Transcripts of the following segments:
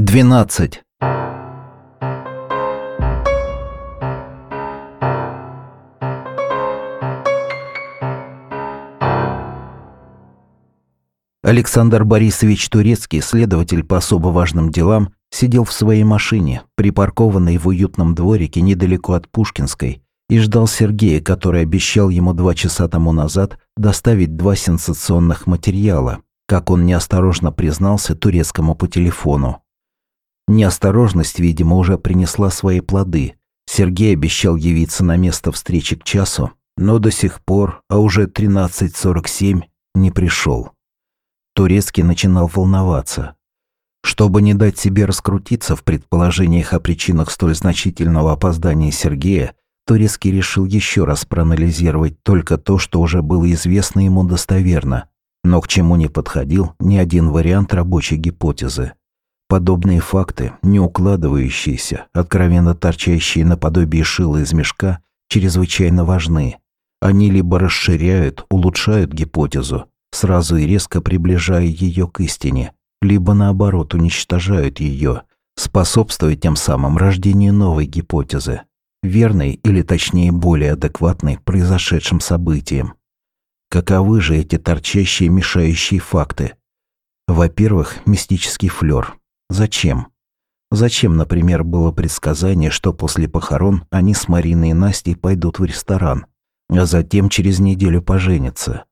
12. Александр Борисович Турецкий, следователь по особо важным делам, сидел в своей машине, припаркованной в уютном дворике недалеко от Пушкинской, и ждал Сергея, который обещал ему два часа тому назад доставить два сенсационных материала, как он неосторожно признался турецкому по телефону. Неосторожность, видимо, уже принесла свои плоды. Сергей обещал явиться на место встречи к часу, но до сих пор, а уже 13.47, не пришел. Турецкий начинал волноваться. Чтобы не дать себе раскрутиться в предположениях о причинах столь значительного опоздания Сергея, Турецкий решил еще раз проанализировать только то, что уже было известно ему достоверно, но к чему не подходил ни один вариант рабочей гипотезы. Подобные факты, не укладывающиеся, откровенно торчащие наподобие шила из мешка, чрезвычайно важны. Они либо расширяют, улучшают гипотезу, сразу и резко приближая ее к истине, либо наоборот уничтожают ее, способствуя тем самым рождению новой гипотезы, верной или точнее более адекватной произошедшим событиям. Каковы же эти торчащие мешающие факты? Во-первых, мистический флёр. Зачем? Зачем, например, было предсказание, что после похорон они с Мариной и Настей пойдут в ресторан, а затем через неделю поженятся?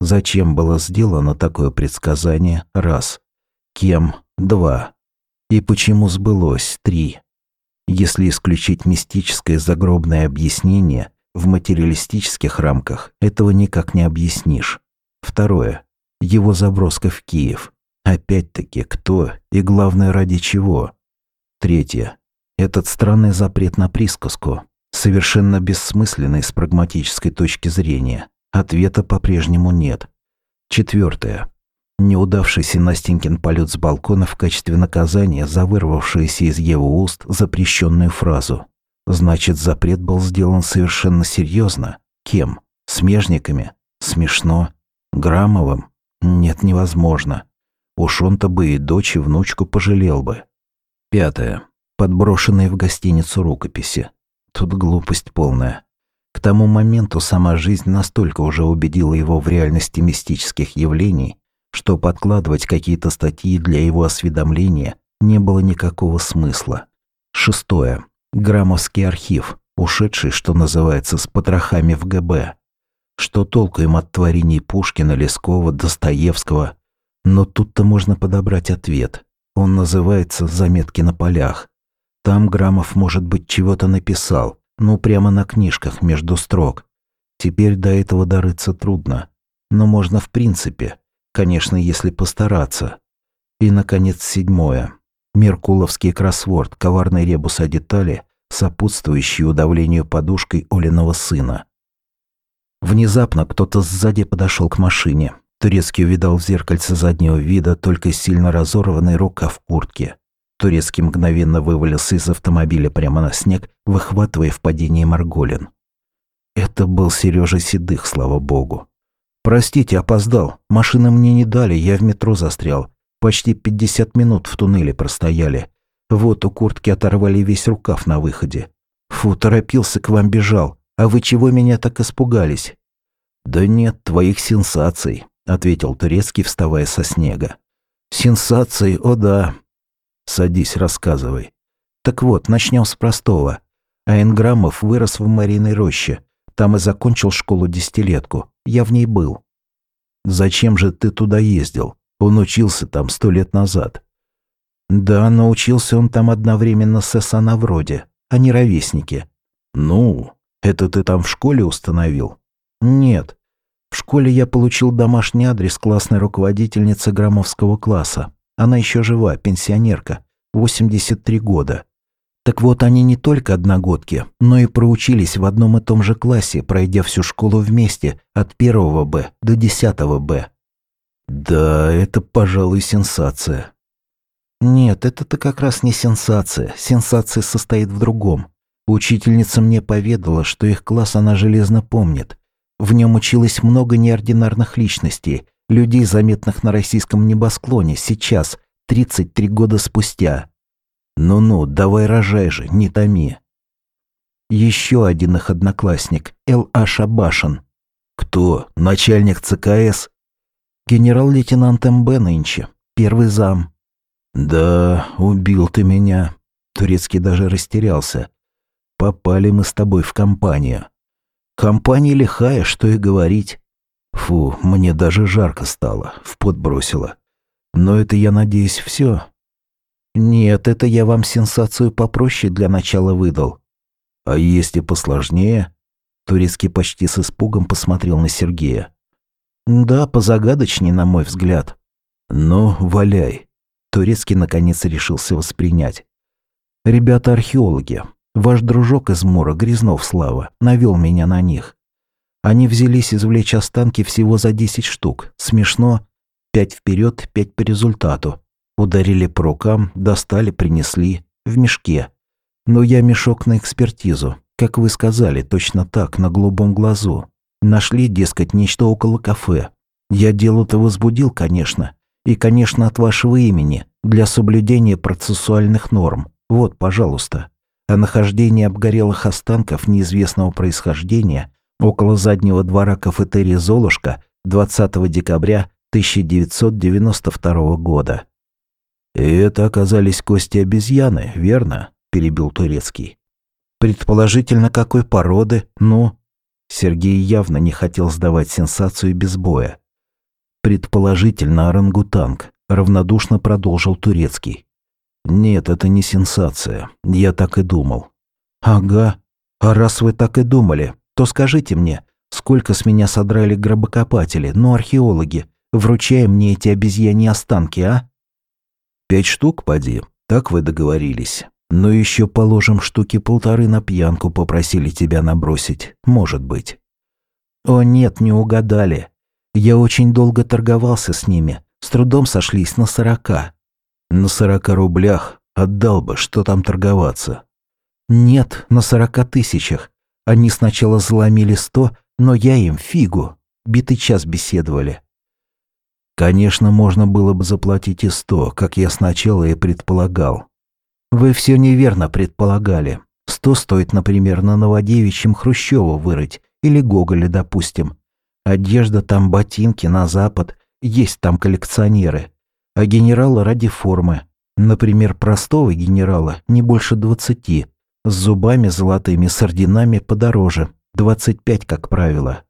Зачем было сделано такое предсказание? Раз. Кем? Два. И почему сбылось? Три. Если исключить мистическое загробное объяснение, в материалистических рамках этого никак не объяснишь. Второе. Его заброска в Киев. Опять-таки, кто и, главное, ради чего? Третье. Этот странный запрет на присказку, совершенно бессмысленный с прагматической точки зрения. Ответа по-прежнему нет. Четвертое. Неудавшийся Настенькин полет с балкона в качестве наказания за вырвавшуюся из его уст запрещенную фразу. Значит, запрет был сделан совершенно серьезно. Кем? Смежниками? Смешно. Граммовым? Нет, невозможно. Уж он-то бы и дочь, и внучку пожалел бы. Пятое. Подброшенные в гостиницу рукописи. Тут глупость полная. К тому моменту сама жизнь настолько уже убедила его в реальности мистических явлений, что подкладывать какие-то статьи для его осведомления не было никакого смысла. Шестое. Граммовский архив, ушедший, что называется, с потрохами в ГБ. Что толку им от творений Пушкина, Лескова, Достоевского, но тут-то можно подобрать ответ. Он называется «Заметки на полях». Там Грамов, может быть, чего-то написал, ну прямо на книжках между строк. Теперь до этого дорыться трудно. Но можно в принципе. Конечно, если постараться. И, наконец, седьмое. Меркуловский кроссворд, коварный ребус о детали, сопутствующий удавлению подушкой Олиного сына. Внезапно кто-то сзади подошел к машине. Турецкий увидал в зеркальце заднего вида только сильно разорванный рукав куртки. Турецкий мгновенно вывалился из автомобиля прямо на снег, выхватывая в падении Марголин. Это был Сережа Седых, слава богу. «Простите, опоздал. Машины мне не дали, я в метро застрял. Почти 50 минут в туннеле простояли. Вот у куртки оторвали весь рукав на выходе. Фу, торопился, к вам бежал. А вы чего меня так испугались?» «Да нет, твоих сенсаций. — ответил Турецкий, вставая со снега. «Сенсации, о да». «Садись, рассказывай». «Так вот, начнем с простого. Айнграммов вырос в Мариной роще. Там и закончил школу-десятилетку. Я в ней был». «Зачем же ты туда ездил? Он учился там сто лет назад». «Да, научился он там одновременно с Эсана вроде. Они ровесники». «Ну, это ты там в школе установил?» «Нет, в школе я получил домашний адрес классной руководительницы громовского класса. Она еще жива, пенсионерка, 83 года. Так вот, они не только одногодки, но и проучились в одном и том же классе, пройдя всю школу вместе, от первого Б до десятого Б. Да, это, пожалуй, сенсация. Нет, это-то как раз не сенсация. Сенсация состоит в другом. Учительница мне поведала, что их класс она железно помнит. В нем училось много неординарных личностей, людей, заметных на российском небосклоне, сейчас, 33 года спустя. Ну-ну, давай рожай же, не томи. Еще один их одноклассник, Л.А. Шабашин. Кто? Начальник ЦКС? Генерал-лейтенант МБ нынче, первый зам. Да, убил ты меня. Турецкий даже растерялся. Попали мы с тобой в компанию. Компания лихая, что и говорить. Фу, мне даже жарко стало, в пот бросило. Но это, я надеюсь, все. Нет, это я вам сенсацию попроще для начала выдал. А есть и посложнее? Турецкий почти с испугом посмотрел на Сергея. Да, позагадочней, на мой взгляд. Ну, валяй. Турецкий наконец решился воспринять. Ребята археологи. Ваш дружок из Мура, Грязнов Слава, навел меня на них. Они взялись извлечь останки всего за 10 штук. Смешно. Пять вперед, пять по результату. Ударили по рукам, достали, принесли. В мешке. Но я мешок на экспертизу. Как вы сказали, точно так, на голубом глазу. Нашли, дескать, нечто около кафе. Я дело-то возбудил, конечно. И, конечно, от вашего имени, для соблюдения процессуальных норм. Вот, пожалуйста. О нахождении обгорелых останков неизвестного происхождения около заднего двора кафетерии «Золушка» 20 декабря 1992 года. «И это оказались кости обезьяны, верно?» – перебил Турецкий. «Предположительно, какой породы? Ну?» Сергей явно не хотел сдавать сенсацию без боя. «Предположительно, орангутанг», – равнодушно продолжил Турецкий. «Нет, это не сенсация. Я так и думал». «Ага. А раз вы так и думали, то скажите мне, сколько с меня содрали гробокопатели, ну археологи, вручая мне эти обезьяни останки, а?» «Пять штук, поди. Так вы договорились. Но еще положим штуки полторы на пьянку попросили тебя набросить. Может быть». «О нет, не угадали. Я очень долго торговался с ними. С трудом сошлись на сорока. На сорока рублях отдал бы, что там торговаться. Нет, на сорока тысячах. Они сначала заломили сто, но я им фигу. Битый час беседовали. Конечно, можно было бы заплатить и сто, как я сначала и предполагал. Вы все неверно предполагали. Сто стоит, например, на Новодевичьем Хрущева вырыть, или Гоголя, допустим. Одежда там, ботинки на запад, есть там коллекционеры а генерала ради формы. Например, простого генерала не больше двадцати, с зубами золотыми, с орденами подороже, двадцать пять, как правило.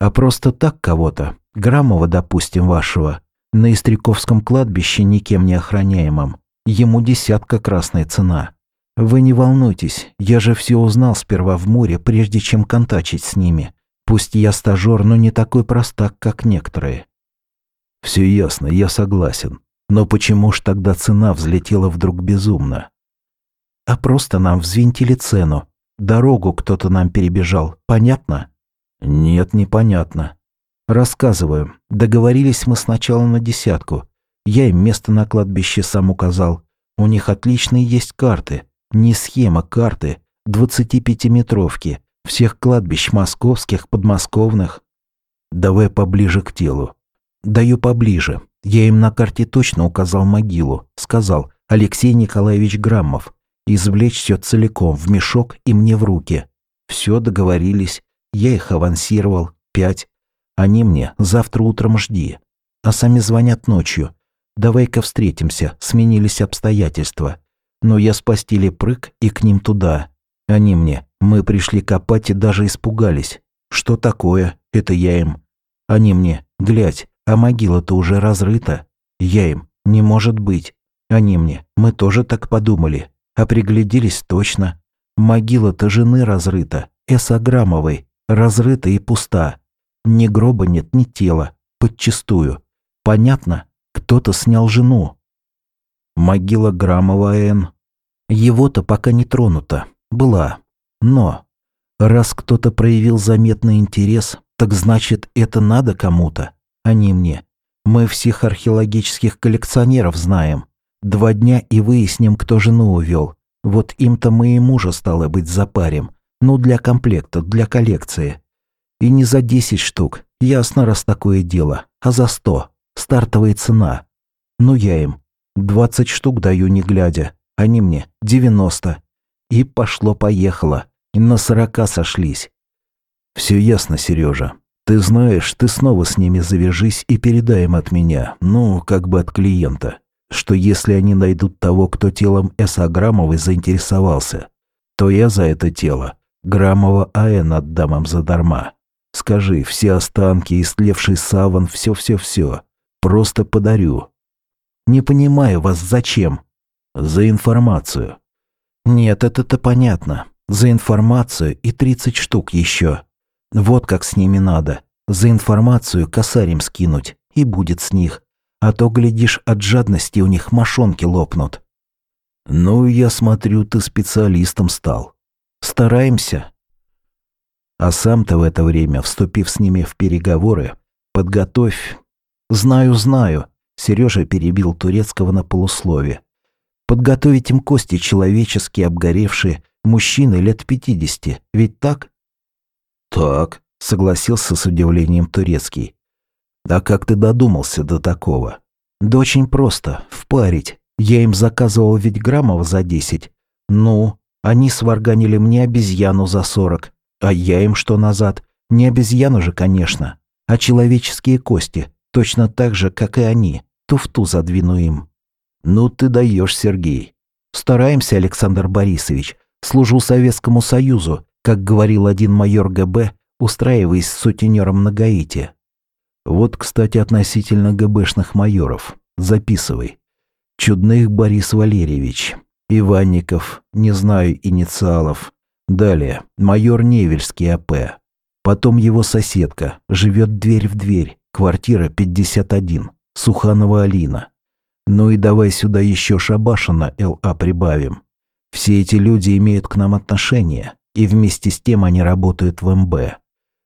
А просто так кого-то, Грамова, допустим, вашего, на Истряковском кладбище никем не охраняемом, ему десятка красная цена. Вы не волнуйтесь, я же все узнал сперва в море, прежде чем контачить с ними. Пусть я стажер, но не такой простак, как некоторые. Все ясно, я согласен. Но почему ж тогда цена взлетела вдруг безумно? А просто нам взвинтили цену. Дорогу кто-то нам перебежал. Понятно? Нет, непонятно. Рассказываю. Договорились мы сначала на десятку. Я им место на кладбище сам указал. У них отличные есть карты. Не схема, карты. 25-метровки. Всех кладбищ московских, подмосковных. Давай поближе к телу. Даю поближе. Я им на карте точно указал могилу. Сказал Алексей Николаевич Граммов. Извлечь все целиком в мешок и мне в руки. Все договорились. Я их авансировал. Пять. Они мне завтра утром жди. А сами звонят ночью. Давай-ка встретимся. Сменились обстоятельства. Но я с постели прыг и к ним туда. Они мне. Мы пришли копать и даже испугались. Что такое? Это я им. Они мне. Глядь, а могила-то уже разрыта. Я им, не может быть. Они мне, мы тоже так подумали. А пригляделись точно. Могила-то жены разрыта, эсограммовой, разрыта и пуста. Ни гроба нет, ни тела, подчистую. Понятно, кто-то снял жену. Могила Грамова Н. Его-то пока не тронута, была. Но раз кто-то проявил заметный интерес, так значит, это надо кому-то. Они мне. Мы всех археологических коллекционеров знаем. Два дня и выясним, кто жену увел. Вот им-то мы и мужа, стало быть, запарим. Ну, для комплекта, для коллекции. И не за десять штук, ясно, раз такое дело, а за сто. Стартовая цена. Ну, я им. Двадцать штук даю, не глядя. они мне 90. И пошло-поехало. На 40 сошлись. Все ясно, Сережа. Ты знаешь, ты снова с ними завяжись и передай им от меня, ну, как бы от клиента, что если они найдут того, кто телом С.А. Грамовой заинтересовался, то я за это тело Грамова А.Н. отдам им задарма. Скажи, все останки, истлевший саван, все-все-все. Просто подарю. Не понимаю вас, зачем? За информацию. Нет, это-то понятно. За информацию и 30 штук еще. Вот как с ними надо. За информацию косарем скинуть, и будет с них. А то, глядишь, от жадности у них мошонки лопнут. Ну, я смотрю, ты специалистом стал. Стараемся. А сам-то в это время, вступив с ними в переговоры, подготовь... Знаю, знаю, Сережа перебил турецкого на полуслове. Подготовить им кости человеческие, обгоревшие, мужчины лет пятидесяти, ведь так? Так, согласился с удивлением турецкий. А как ты додумался до такого? Да очень просто, впарить. Я им заказывал ведь граммов за десять. Ну, они сварганили мне обезьяну за сорок. А я им что назад? Не обезьяну же, конечно, а человеческие кости, точно так же, как и они. Туфту задвину им. Ну ты даешь, Сергей. Стараемся, Александр Борисович. Служу Советскому Союзу, как говорил один майор ГБ, устраиваясь с сутенером на Гаити. Вот, кстати, относительно ГБшных майоров. Записывай. Чудных Борис Валерьевич. Иванников, не знаю инициалов. Далее, майор Невельский АП. Потом его соседка, живет дверь в дверь, квартира 51, Суханова Алина. Ну и давай сюда еще Шабашина ЛА прибавим. Все эти люди имеют к нам отношение, и вместе с тем они работают в МБ.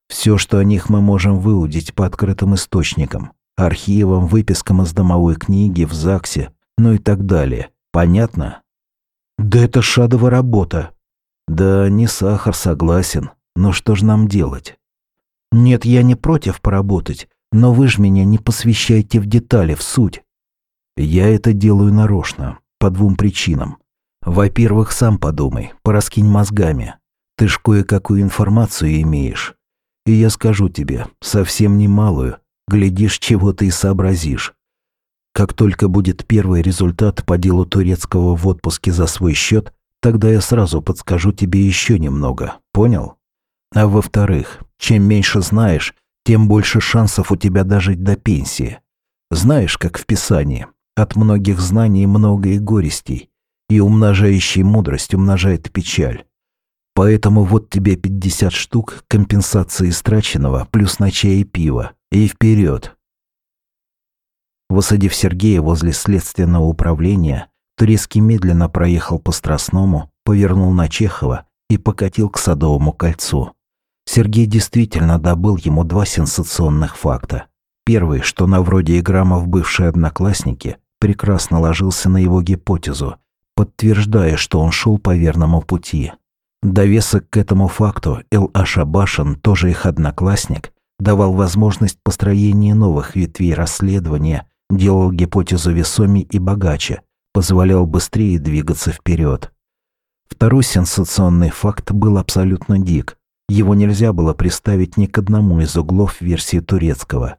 Все, что о них мы можем выудить по открытым источникам, архивам, выпискам из домовой книги, в ЗАГСе, ну и так далее. Понятно? Да это шадова работа, да, не сахар, согласен. Но что же нам делать? Нет, я не против поработать, но вы же меня не посвящайте в детали, в суть. Я это делаю нарочно, по двум причинам. Во-первых, сам подумай, пораскинь мозгами. Ты ж кое-какую информацию имеешь. И я скажу тебе, совсем немалую, глядишь, чего ты и сообразишь. Как только будет первый результат по делу турецкого в отпуске за свой счет, Тогда я сразу подскажу тебе еще немного, понял? А во-вторых, чем меньше знаешь, тем больше шансов у тебя дожить до пенсии. Знаешь, как в Писании, от многих знаний много и горестей, и умножающий мудрость умножает печаль. Поэтому вот тебе 50 штук компенсации истраченного плюс на чай и пиво. И вперед. Высадив Сергея возле следственного управления, Турецкий медленно проехал по Страстному, повернул на Чехова и покатил к Садовому кольцу. Сергей действительно добыл ему два сенсационных факта. Первый, что на вроде Играмов бывшие одноклассники, прекрасно ложился на его гипотезу, подтверждая, что он шел по верному пути. Довесок к этому факту Эл Ашабашин, тоже их одноклассник, давал возможность построения новых ветвей расследования, делал гипотезу весомей и богаче, позволял быстрее двигаться вперед. Второй сенсационный факт был абсолютно дик. Его нельзя было приставить ни к одному из углов версии турецкого.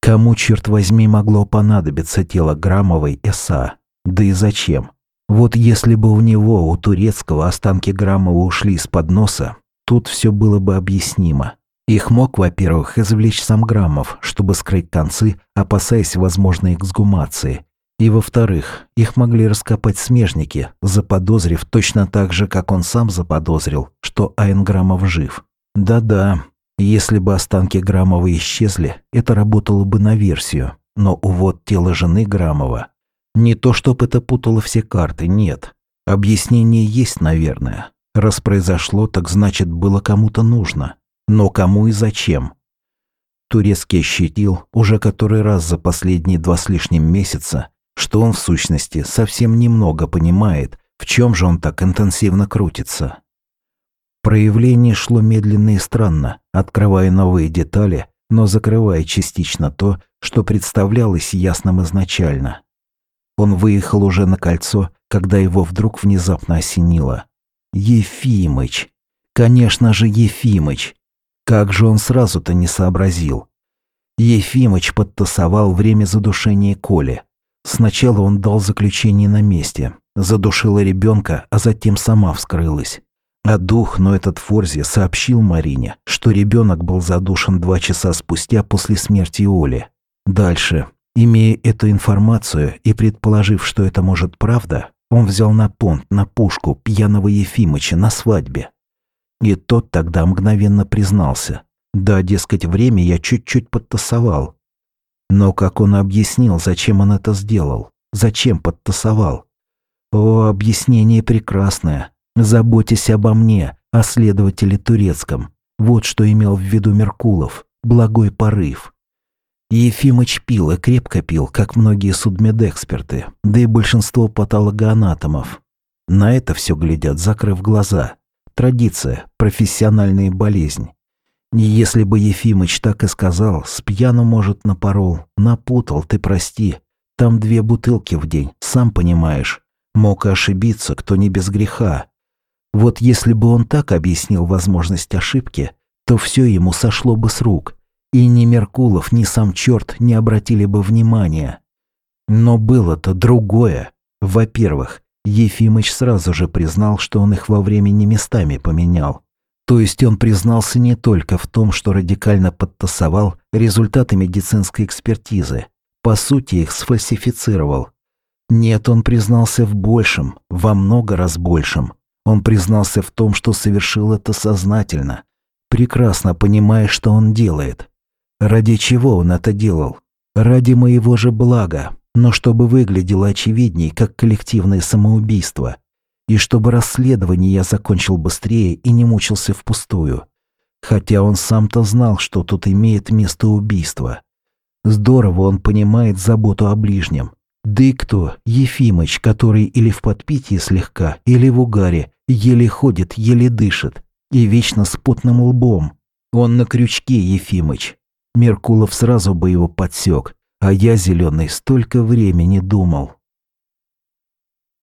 Кому, черт возьми, могло понадобиться тело Грамовой СА? Да и зачем? Вот если бы у него, у турецкого, останки Грамова ушли из-под носа, тут все было бы объяснимо. Их мог, во-первых, извлечь сам Грамов, чтобы скрыть концы, опасаясь возможной эксгумации, и во-вторых, их могли раскопать смежники, заподозрив точно так же, как он сам заподозрил, что Айнграмов жив. Да-да, если бы останки Грамова исчезли, это работало бы на версию. Но увод тела жены Грамова... Не то, чтобы это путало все карты, нет. Объяснение есть, наверное. Раз произошло, так значит, было кому-то нужно. Но кому и зачем? Турецкий ощутил, уже который раз за последние два с лишним месяца, что он в сущности совсем немного понимает, в чем же он так интенсивно крутится. Проявление шло медленно и странно, открывая новые детали, но закрывая частично то, что представлялось ясным изначально. Он выехал уже на кольцо, когда его вдруг внезапно осенило. Ефимыч! Конечно же, Ефимыч! Как же он сразу-то не сообразил? Ефимыч подтасовал время задушения Коли. Сначала он дал заключение на месте, задушила ребенка, а затем сама вскрылась. А дух, но этот Форзи, сообщил Марине, что ребенок был задушен два часа спустя после смерти Оли. Дальше, имея эту информацию и предположив, что это может правда, он взял на понт, на пушку пьяного Ефимыча на свадьбе. И тот тогда мгновенно признался. Да, дескать, время я чуть-чуть подтасовал. Но как он объяснил, зачем он это сделал? Зачем подтасовал? О, объяснение прекрасное. Заботьтесь обо мне, о следователе турецком. Вот что имел в виду Меркулов. Благой порыв. Ефимыч пил и крепко пил, как многие судмедэксперты, да и большинство патологоанатомов. На это все глядят, закрыв глаза. Традиция, профессиональная болезнь. Если бы Ефимыч так и сказал, с пьяну, может, напорол, напутал, ты прости. Там две бутылки в день, сам понимаешь. Мог ошибиться, кто не без греха. Вот если бы он так объяснил возможность ошибки, то все ему сошло бы с рук, и ни Меркулов, ни сам черт не обратили бы внимания. Но было-то другое. Во-первых, Ефимыч сразу же признал, что он их во времени местами поменял. То есть он признался не только в том, что радикально подтасовал результаты медицинской экспертизы, по сути их сфальсифицировал. Нет, он признался в большем, во много раз большем. Он признался в том, что совершил это сознательно, прекрасно понимая, что он делает. Ради чего он это делал? Ради моего же блага, но чтобы выглядело очевидней, как коллективное самоубийство – и чтобы расследование я закончил быстрее и не мучился впустую. Хотя он сам-то знал, что тут имеет место убийство. Здорово он понимает заботу о ближнем. Да и кто, Ефимыч, который или в подпитии слегка, или в угаре, еле ходит, еле дышит, и вечно с потным лбом. Он на крючке, Ефимыч. Меркулов сразу бы его подсек, а я, зеленый, столько времени думал.